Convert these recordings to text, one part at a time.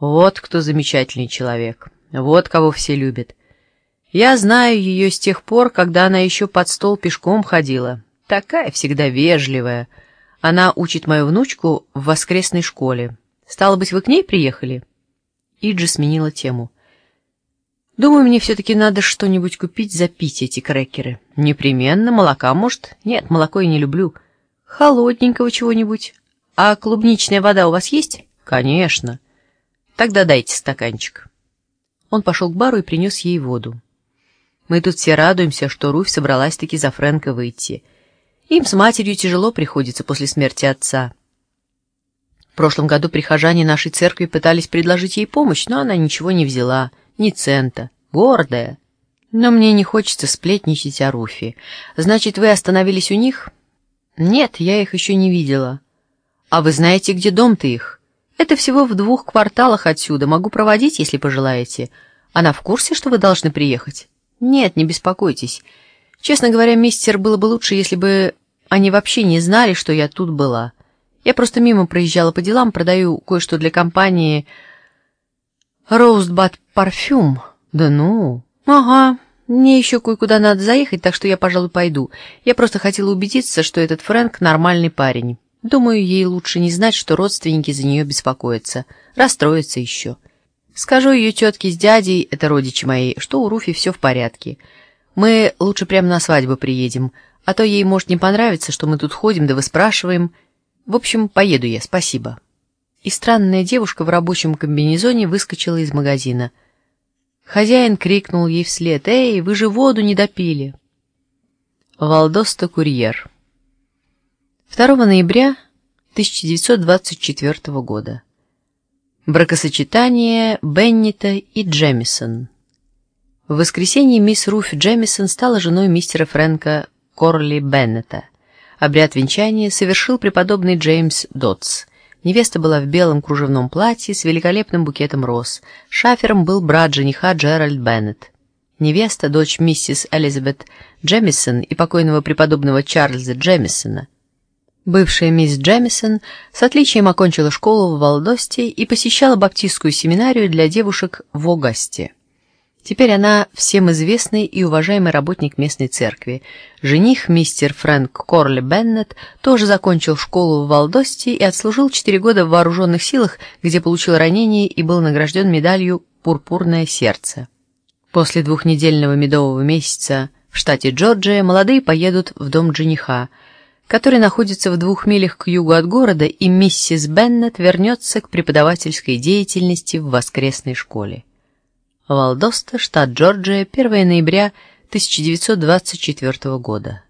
Вот кто замечательный человек, вот кого все любят. Я знаю ее с тех пор, когда она еще под стол пешком ходила. Такая всегда вежливая. Она учит мою внучку в воскресной школе. Стало быть, вы к ней приехали?» Иджи сменила тему. «Думаю, мне все-таки надо что-нибудь купить запить эти крекеры. Непременно. Молока, может? Нет, молоко я не люблю. Холодненького чего-нибудь. А клубничная вода у вас есть? Конечно. Тогда дайте стаканчик». Он пошел к бару и принес ей воду. Мы тут все радуемся, что Руфь собралась-таки за Фрэнка выйти. Им с матерью тяжело приходится после смерти отца. В прошлом году прихожане нашей церкви пытались предложить ей помощь, но она ничего не взяла, ни цента, гордая. Но мне не хочется сплетничать о Руфе. Значит, вы остановились у них? Нет, я их еще не видела. А вы знаете, где дом-то их? Это всего в двух кварталах отсюда. Могу проводить, если пожелаете. Она в курсе, что вы должны приехать? Нет, не беспокойтесь. Честно говоря, мистер, было бы лучше, если бы они вообще не знали, что я тут была. Я просто мимо проезжала по делам, продаю кое-что для компании Rosebud Parfum. Да ну? Ага. Мне еще кое-куда надо заехать, так что я, пожалуй, пойду. Я просто хотела убедиться, что этот Фрэнк нормальный парень. Думаю, ей лучше не знать, что родственники за нее беспокоятся. Расстроятся еще. Скажу ее тетке с дядей, это родичи мои, что у Руфи все в порядке. Мы лучше прямо на свадьбу приедем, а то ей может не понравиться, что мы тут ходим да выспрашиваем. В общем, поеду я, спасибо». И странная девушка в рабочем комбинезоне выскочила из магазина. Хозяин крикнул ей вслед, «Эй, вы же воду не допили!» Валдоста Курьер 2 ноября 1924 года. Бракосочетание Беннита и Джемисон. В воскресенье мисс Руф Джемисон стала женой мистера Фрэнка Корли Беннета. Обряд венчания совершил преподобный Джеймс Дотс. Невеста была в белом кружевном платье с великолепным букетом роз. Шафером был брат жениха Джеральд Беннет. Невеста, дочь миссис Элизабет Джемисон и покойного преподобного Чарльза Джемисона – Бывшая мисс Джемисон с отличием окончила школу в Валдосте и посещала баптистскую семинарию для девушек в Огасте. Теперь она всем известный и уважаемый работник местной церкви. Жених, мистер Фрэнк Корли Беннет, тоже закончил школу в Валдосте и отслужил четыре года в вооруженных силах, где получил ранение и был награжден медалью «Пурпурное сердце». После двухнедельного медового месяца в штате Джорджия молодые поедут в дом жениха – который находится в двух милях к югу от города, и миссис Беннет вернется к преподавательской деятельности в воскресной школе. Валдоста, штат Джорджия, 1 ноября 1924 года.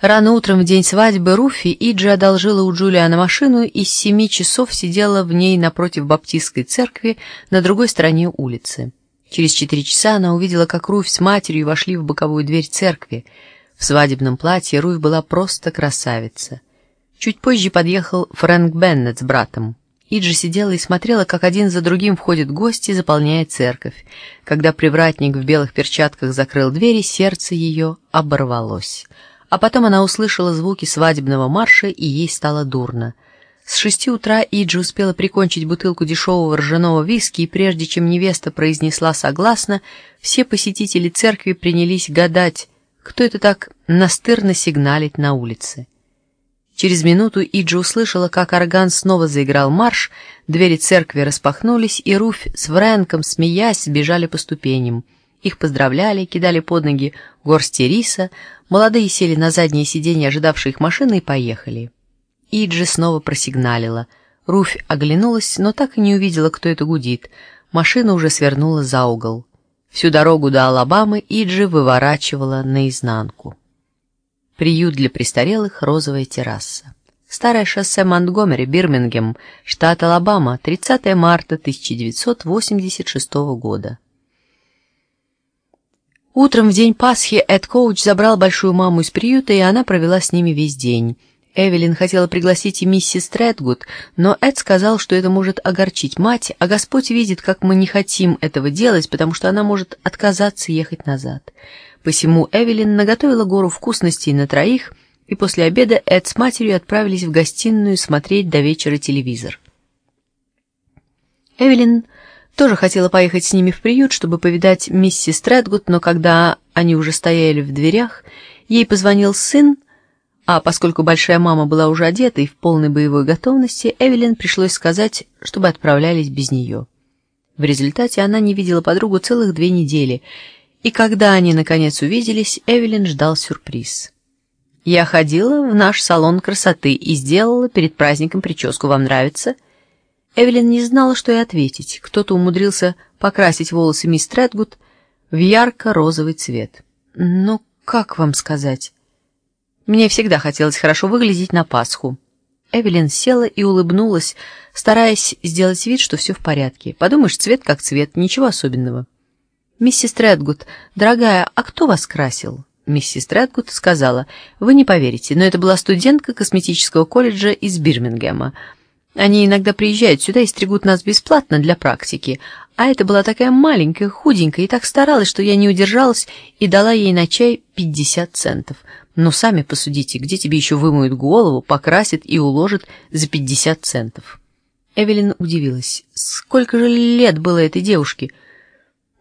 Рано утром в день свадьбы Руфи Иджи одолжила у Джулиана машину и с семи часов сидела в ней напротив баптистской церкви на другой стороне улицы. Через четыре часа она увидела, как Руфь с матерью вошли в боковую дверь церкви. В свадебном платье Руфь была просто красавица. Чуть позже подъехал Фрэнк Беннет с братом. Иджи сидела и смотрела, как один за другим входят гости, заполняя церковь. Когда привратник в белых перчатках закрыл двери, сердце ее оборвалось. А потом она услышала звуки свадебного марша, и ей стало дурно. С шести утра Иджи успела прикончить бутылку дешевого ржаного виски, и прежде чем невеста произнесла согласно, все посетители церкви принялись гадать, кто это так настырно сигналит на улице. Через минуту Иджи услышала, как орган снова заиграл марш, двери церкви распахнулись, и Руфь с Фрэнком, смеясь, бежали по ступеням. Их поздравляли, кидали под ноги горсти риса, молодые сели на заднее сиденье ожидавшей их машины и поехали. Иджи снова просигналила. Руфь оглянулась, но так и не увидела, кто это гудит. Машина уже свернула за угол. Всю дорогу до Алабамы Иджи выворачивала наизнанку. Приют для престарелых, розовая терраса. Старое шоссе Монтгомери, Бирмингем, штат Алабама, 30 марта 1986 года. Утром в день Пасхи Эд Коуч забрал большую маму из приюта, и она провела с ними весь день. Эвелин хотела пригласить и миссис Тредгуд, но Эд сказал, что это может огорчить мать, а Господь видит, как мы не хотим этого делать, потому что она может отказаться ехать назад. Посему Эвелин наготовила гору вкусностей на троих, и после обеда Эд с матерью отправились в гостиную смотреть до вечера телевизор. Эвелин тоже хотела поехать с ними в приют, чтобы повидать миссис Тредгуд, но когда они уже стояли в дверях, ей позвонил сын, а поскольку большая мама была уже одета и в полной боевой готовности, Эвелин пришлось сказать, чтобы отправлялись без нее. В результате она не видела подругу целых две недели, и когда они наконец увиделись, Эвелин ждал сюрприз. «Я ходила в наш салон красоты и сделала перед праздником прическу. Вам нравится?» Эвелин не знала, что и ответить. Кто-то умудрился покрасить волосы мисс Тредгуд в ярко-розовый цвет. «Ну, как вам сказать?» «Мне всегда хотелось хорошо выглядеть на Пасху». Эвелин села и улыбнулась, стараясь сделать вид, что все в порядке. Подумаешь, цвет как цвет, ничего особенного. «Миссис Тредгуд, дорогая, а кто вас красил?» Миссис Тредгуд сказала, «Вы не поверите, но это была студентка косметического колледжа из Бирмингема. Они иногда приезжают сюда и стригут нас бесплатно для практики, а это была такая маленькая, худенькая и так старалась, что я не удержалась и дала ей на чай 50 центов. Но сами посудите, где тебе еще вымоют голову, покрасят и уложат за 50 центов. Эвелин удивилась. Сколько же лет было этой девушке?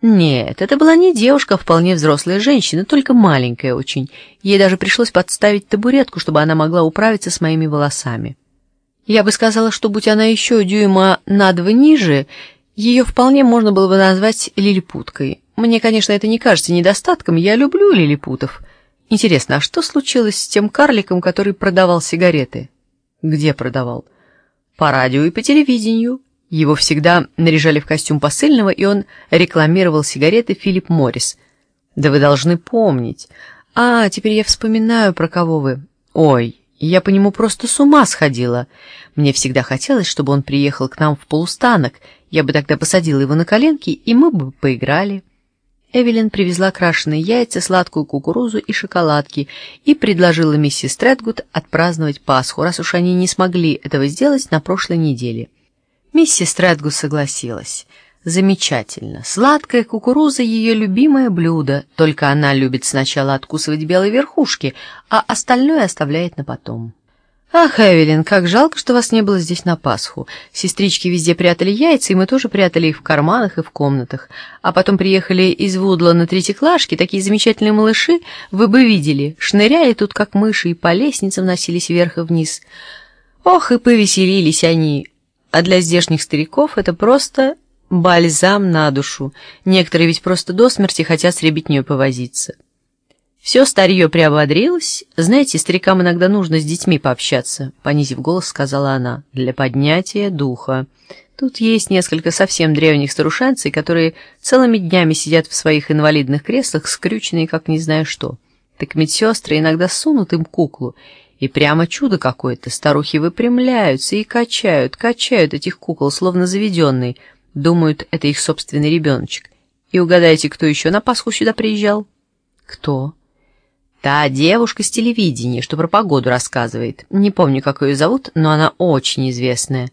Нет, это была не девушка, а вполне взрослая женщина, только маленькая очень. Ей даже пришлось подставить табуретку, чтобы она могла управиться с моими волосами. Я бы сказала, что будь она еще дюйма на два ниже, ее вполне можно было бы назвать лилипуткой. Мне, конечно, это не кажется недостатком, я люблю лилипутов. Интересно, а что случилось с тем карликом, который продавал сигареты? Где продавал? По радио и по телевидению. Его всегда наряжали в костюм посыльного, и он рекламировал сигареты Филипп Моррис. Да вы должны помнить. А, теперь я вспоминаю, про кого вы. Ой, я по нему просто с ума сходила. Мне всегда хотелось, чтобы он приехал к нам в полустанок. Я бы тогда посадила его на коленки, и мы бы поиграли. Эвелин привезла крашеные яйца, сладкую кукурузу и шоколадки и предложила миссис Тредгуд отпраздновать Пасху, раз уж они не смогли этого сделать на прошлой неделе. Миссис Тредгуд согласилась. Замечательно. Сладкая кукуруза — ее любимое блюдо, только она любит сначала откусывать белые верхушки, а остальное оставляет на потом. «Ах, Эвелин, как жалко, что вас не было здесь на Пасху. Сестрички везде прятали яйца, и мы тоже прятали их в карманах и в комнатах. А потом приехали из Вудла на третьеклашки, такие замечательные малыши, вы бы видели, шныряли тут как мыши и по лестницам носились вверх и вниз. Ох, и повеселились они. А для здешних стариков это просто бальзам на душу. Некоторые ведь просто до смерти хотят с ребятней повозиться. Все старье приободрилось. Знаете, старикам иногда нужно с детьми пообщаться, понизив голос, сказала она, для поднятия духа. Тут есть несколько совсем древних старушенцей, которые целыми днями сидят в своих инвалидных креслах, скрюченные как не знаю что. Так медсестры иногда сунут им куклу, и прямо чудо какое-то. Старухи выпрямляются и качают, качают этих кукол, словно заведенные, Думают, это их собственный ребеночек. И угадайте, кто еще на Пасху сюда приезжал? Кто? Та девушка с телевидения, что про погоду рассказывает. Не помню, как ее зовут, но она очень известная.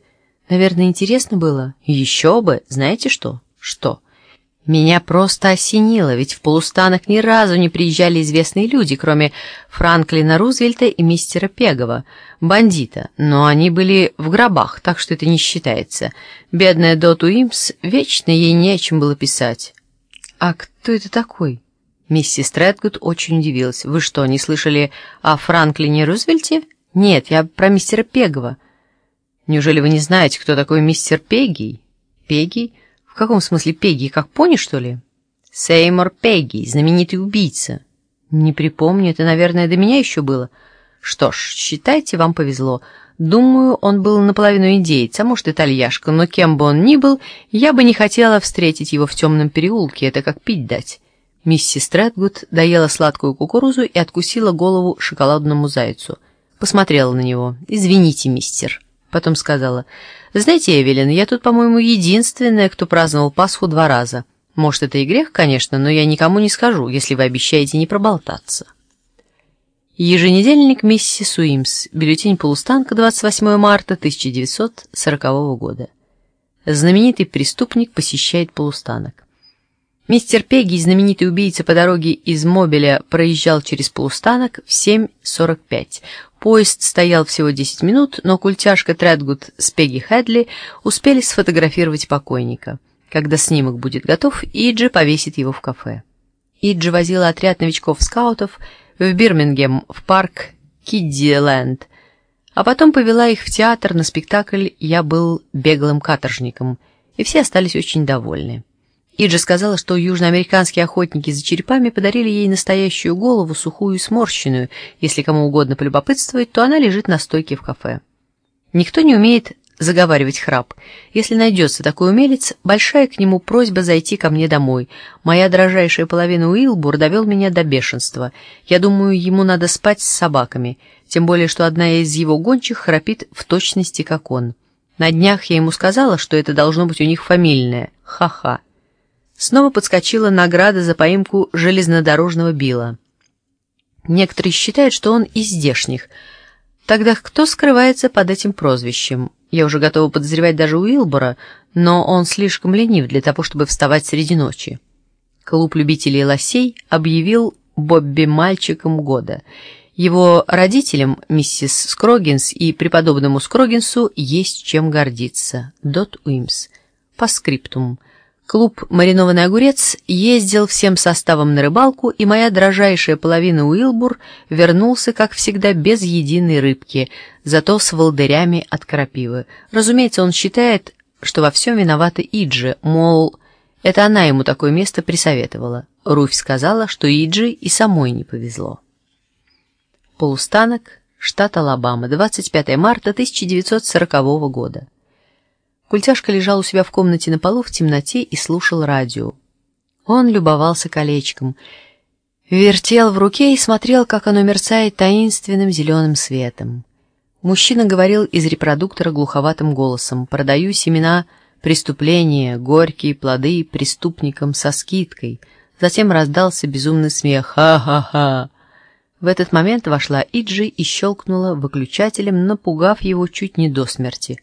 Наверное, интересно было? Еще бы. Знаете что? Что? Меня просто осенило, ведь в полустанок ни разу не приезжали известные люди, кроме Франклина Рузвельта и мистера Пегова, бандита, но они были в гробах, так что это не считается. Бедная Дот Уимс, вечно ей не о чем было писать. «А кто это такой?» Миссис Тредгуд очень удивилась. «Вы что, не слышали о Франклине Рузвельте?» «Нет, я про мистера Пегова». «Неужели вы не знаете, кто такой мистер Пегий?» «Пегий?» В каком смысле Пегги, как пони, что ли? Сеймор Пегги, знаменитый убийца. Не припомню, это, наверное, до меня еще было. Что ж, считайте, вам повезло. Думаю, он был наполовину индейец, а может, итальяшка, но кем бы он ни был, я бы не хотела встретить его в темном переулке, это как пить дать. Миссис Тредгуд доела сладкую кукурузу и откусила голову шоколадному зайцу. Посмотрела на него. «Извините, мистер». Потом сказала, «Знаете, Эвелин, я тут, по-моему, единственная, кто праздновал Пасху два раза. Может, это и грех, конечно, но я никому не скажу, если вы обещаете не проболтаться». Еженедельник миссис Уимс. Бюллетень полустанка 28 марта 1940 года. Знаменитый преступник посещает полустанок. Мистер Пегги, знаменитый убийца по дороге из Мобиля, проезжал через полустанок в 7.45. Поезд стоял всего 10 минут, но культяшка Тредгуд с Пегги Хэдли успели сфотографировать покойника. Когда снимок будет готов, Иджи повесит его в кафе. Иджи возила отряд новичков-скаутов в Бирмингем, в парк Киддиленд, а потом повела их в театр на спектакль «Я был беглым каторжником», и все остались очень довольны. Иджи сказала, что южноамериканские охотники за черепами подарили ей настоящую голову, сухую и сморщенную. Если кому угодно полюбопытствовать, то она лежит на стойке в кафе. Никто не умеет заговаривать храп. Если найдется такой умелец, большая к нему просьба зайти ко мне домой. Моя дрожайшая половина Уилбур довел меня до бешенства. Я думаю, ему надо спать с собаками, тем более, что одна из его гончих храпит в точности, как он. На днях я ему сказала, что это должно быть у них фамильное. Ха-ха. Снова подскочила награда за поимку железнодорожного Билла. Некоторые считают, что он из здешних. Тогда кто скрывается под этим прозвищем? Я уже готова подозревать даже Уилбора, но он слишком ленив для того, чтобы вставать среди ночи. Клуб любителей лосей объявил Бобби мальчиком года. Его родителям, миссис Скрогинс и преподобному Скрогинсу, есть чем гордиться. Дот Уимс. По скриптум. Клуб «Маринованный огурец» ездил всем составом на рыбалку, и моя дрожайшая половина Уилбур вернулся, как всегда, без единой рыбки, зато с волдырями от крапивы. Разумеется, он считает, что во всем виновата Иджи, мол, это она ему такое место присоветовала. Руфь сказала, что Иджи и самой не повезло. Полустанок, штат Алабама, 25 марта 1940 года. Культяшка лежал у себя в комнате на полу в темноте и слушал радио. Он любовался колечком, вертел в руке и смотрел, как оно мерцает таинственным зеленым светом. Мужчина говорил из репродуктора глуховатым голосом: "Продаю семена преступления, горькие плоды преступникам со скидкой". Затем раздался безумный смех: "Ха-ха-ха!" В этот момент вошла Иджи и щелкнула выключателем, напугав его чуть не до смерти.